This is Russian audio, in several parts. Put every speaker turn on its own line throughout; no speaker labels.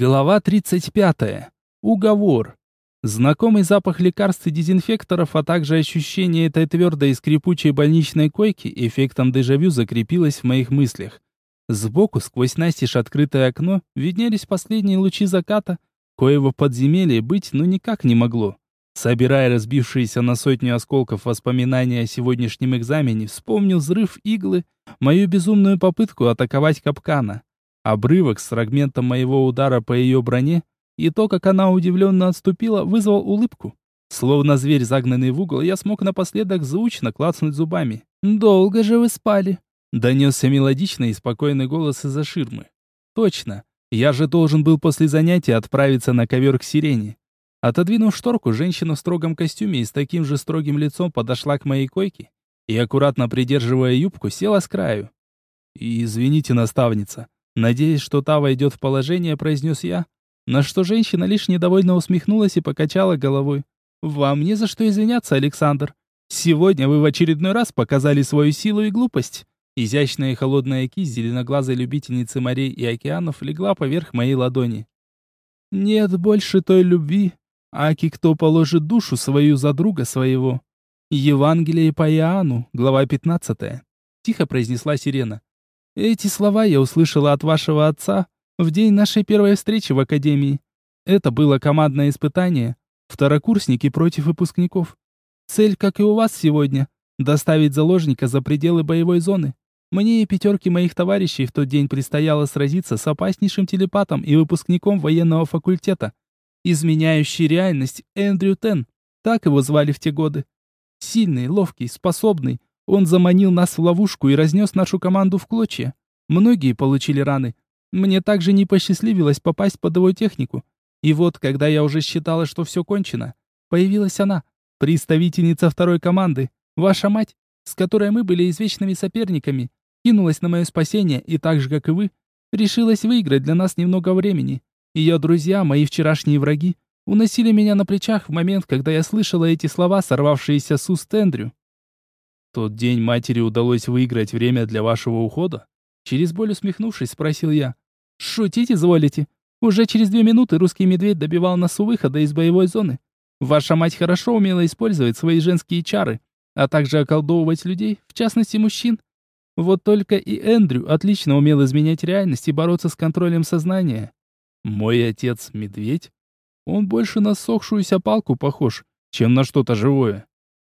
Глава 35. Уговор. Знакомый запах лекарств и дезинфекторов, а также ощущение этой твердой и скрипучей больничной койки эффектом дежавю закрепилось в моих мыслях. Сбоку, сквозь настежь открытое окно, виднелись последние лучи заката, коего в подземелье быть ну никак не могло. Собирая разбившиеся на сотню осколков воспоминания о сегодняшнем экзамене, вспомнил взрыв иглы, мою безумную попытку атаковать капкана. Обрывок с фрагментом моего удара по ее броне и то, как она удивленно отступила, вызвал улыбку. Словно зверь, загнанный в угол, я смог напоследок звучно клацнуть зубами. «Долго же вы спали?» Донесся мелодичный и спокойный голос из-за ширмы. «Точно. Я же должен был после занятия отправиться на ковер к сирене». Отодвинув шторку, женщина в строгом костюме и с таким же строгим лицом подошла к моей койке и, аккуратно придерживая юбку, села с краю. «Извините, наставница», Надеясь, что та войдет в положение, произнес я, на что женщина лишь недовольно усмехнулась и покачала головой. «Вам не за что извиняться, Александр. Сегодня вы в очередной раз показали свою силу и глупость». Изящная и холодная кисть зеленоглазой любительницы морей и океанов легла поверх моей ладони. «Нет больше той любви, аки кто положит душу свою за друга своего». Евангелие по Иоанну, глава 15. Тихо произнесла сирена. Эти слова я услышала от вашего отца в день нашей первой встречи в академии. Это было командное испытание. Второкурсники против выпускников. Цель, как и у вас сегодня, доставить заложника за пределы боевой зоны. Мне и пятерке моих товарищей в тот день предстояло сразиться с опаснейшим телепатом и выпускником военного факультета, изменяющий реальность Эндрю Тен, так его звали в те годы. Сильный, ловкий, способный, он заманил нас в ловушку и разнес нашу команду в клочья. Многие получили раны. Мне также не посчастливилось попасть под его технику. И вот, когда я уже считала, что все кончено, появилась она, представительница второй команды, ваша мать, с которой мы были извечными соперниками, кинулась на мое спасение и так же, как и вы, решилась выиграть для нас немного времени. Ее друзья, мои вчерашние враги, уносили меня на плечах в момент, когда я слышала эти слова, сорвавшиеся с уст Эндрю тот день матери удалось выиграть время для вашего ухода?» Через боль усмехнувшись, спросил я. «Шутить изволите? Уже через две минуты русский медведь добивал нас у выхода из боевой зоны. Ваша мать хорошо умела использовать свои женские чары, а также околдовывать людей, в частности мужчин. Вот только и Эндрю отлично умел изменять реальность и бороться с контролем сознания. Мой отец — медведь? Он больше на сохшуюся палку похож, чем на что-то живое.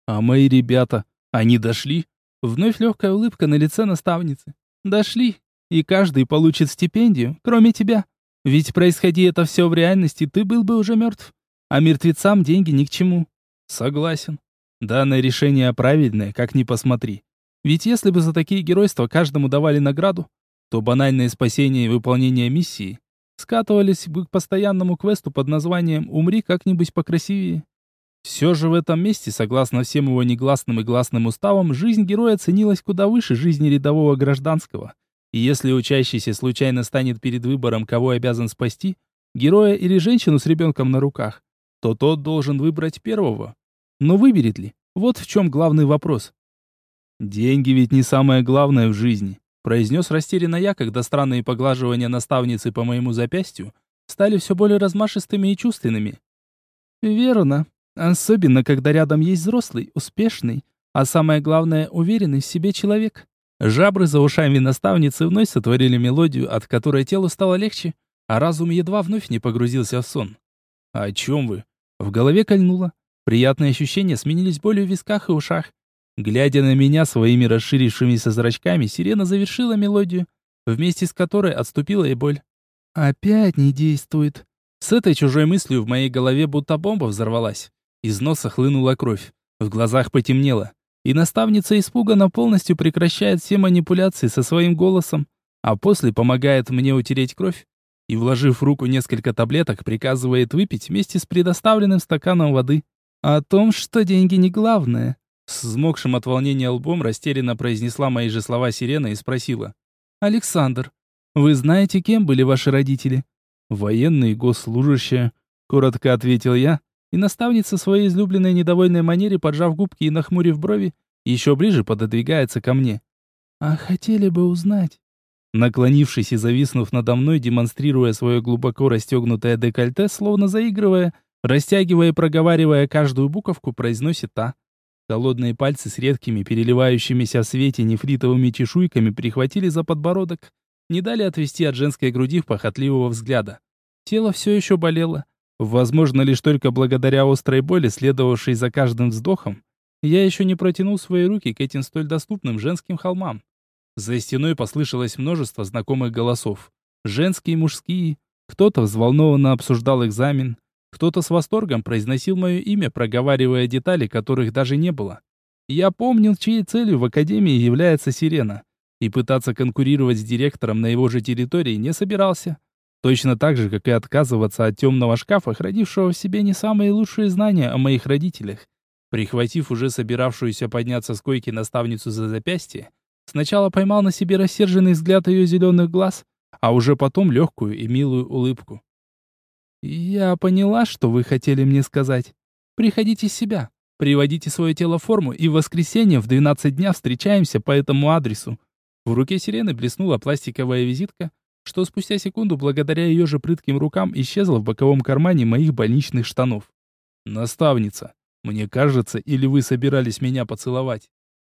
А мои ребята, они дошли. Вновь легкая улыбка на лице наставницы. Дошли. И каждый получит стипендию, кроме тебя. Ведь происходи это все в реальности, ты был бы уже мертв. А мертвецам деньги ни к чему. Согласен. Данное решение правильное, как ни посмотри. Ведь если бы за такие геройства каждому давали награду, то банальное спасение и выполнение миссии скатывались бы к постоянному квесту под названием «Умри как-нибудь покрасивее». Все же в этом месте, согласно всем его негласным и гласным уставам, жизнь героя ценилась куда выше жизни рядового гражданского. И если учащийся случайно станет перед выбором, кого обязан спасти, героя или женщину с ребенком на руках, то тот должен выбрать первого. Но выберет ли? Вот в чем главный вопрос. «Деньги ведь не самое главное в жизни», произнес растерянно я, когда странные поглаживания наставницы по моему запястью стали все более размашистыми и чувственными. «Верно», Особенно, когда рядом есть взрослый, успешный, а самое главное, уверенный в себе человек. Жабры за ушами наставницы вновь сотворили мелодию, от которой телу стало легче, а разум едва вновь не погрузился в сон. «О чем вы?» В голове кольнуло. Приятные ощущения сменились болью в висках и ушах. Глядя на меня своими расширившимися зрачками, сирена завершила мелодию, вместе с которой отступила и боль. «Опять не действует». С этой чужой мыслью в моей голове будто бомба взорвалась. Из носа хлынула кровь, в глазах потемнело. И наставница испуганно полностью прекращает все манипуляции со своим голосом, а после помогает мне утереть кровь и, вложив в руку несколько таблеток, приказывает выпить вместе с предоставленным стаканом воды. О том, что деньги не главное. С взмокшим от волнения лбом растерянно произнесла мои же слова сирена и спросила. «Александр, вы знаете, кем были ваши родители?» «Военные госслужащие», — коротко ответил я, и наставница своей излюбленной недовольной манере, поджав губки и нахмурив брови, еще ближе пододвигается ко мне. «А хотели бы узнать, Наклонившись и зависнув надо мной, демонстрируя свое глубоко расстегнутое декольте, словно заигрывая, растягивая и проговаривая каждую буковку, произносит та. Холодные пальцы с редкими, переливающимися в свете нефритовыми чешуйками прихватили за подбородок, не дали отвести от женской груди в похотливого взгляда. Тело все еще болело. Возможно, лишь только благодаря острой боли, следовавшей за каждым вздохом, я еще не протянул свои руки к этим столь доступным женским холмам. За стеной послышалось множество знакомых голосов. Женские мужские. Кто-то взволнованно обсуждал экзамен. Кто-то с восторгом произносил мое имя, проговаривая детали, которых даже не было. Я помнил, чьей целью в Академии является Сирена. И пытаться конкурировать с директором на его же территории не собирался. Точно так же, как и отказываться от темного шкафа, хранившего в себе не самые лучшие знания о моих родителях. Прихватив уже собиравшуюся подняться с койки наставницу за запястье, Сначала поймал на себе рассерженный взгляд ее зеленых глаз, а уже потом легкую и милую улыбку. «Я поняла, что вы хотели мне сказать. Приходите в себя, приводите свое тело в форму, и в воскресенье в 12 дня встречаемся по этому адресу». В руке сирены блеснула пластиковая визитка, что спустя секунду, благодаря ее же прытким рукам, исчезла в боковом кармане моих больничных штанов. «Наставница, мне кажется, или вы собирались меня поцеловать?»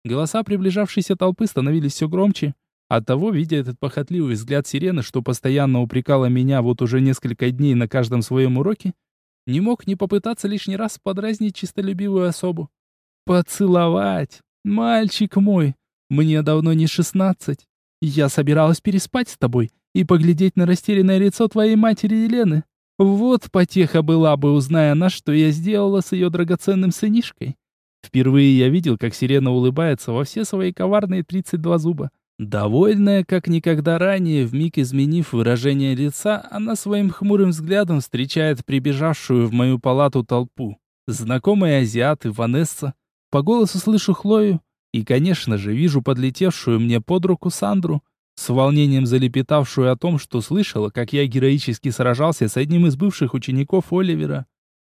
Голоса приближавшейся толпы становились все громче. Оттого, видя этот похотливый взгляд сирены, что постоянно упрекала меня вот уже несколько дней на каждом своем уроке, не мог не попытаться лишний раз подразнить чистолюбивую особу. «Поцеловать! Мальчик мой! Мне давно не шестнадцать. Я собиралась переспать с тобой и поглядеть на растерянное лицо твоей матери Елены. Вот потеха была бы, узная она, что я сделала с ее драгоценным сынишкой. Впервые я видел, как сирена улыбается во все свои коварные 32 зуба. Довольная, как никогда ранее, вмиг изменив выражение лица, она своим хмурым взглядом встречает прибежавшую в мою палату толпу. Знакомые азиаты, Ванесса. По голосу слышу Хлою. И, конечно же, вижу подлетевшую мне под руку Сандру, с волнением залепетавшую о том, что слышала, как я героически сражался с одним из бывших учеников Оливера.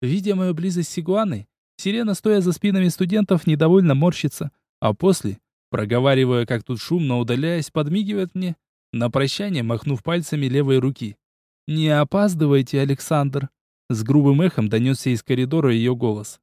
Видя мою близость с Игуаной, Сирена, стоя за спинами студентов, недовольно морщится, а после, проговаривая, как тут шумно удаляясь, подмигивает мне, на прощание махнув пальцами левой руки. «Не опаздывайте, Александр!» С грубым эхом донесся из коридора ее голос.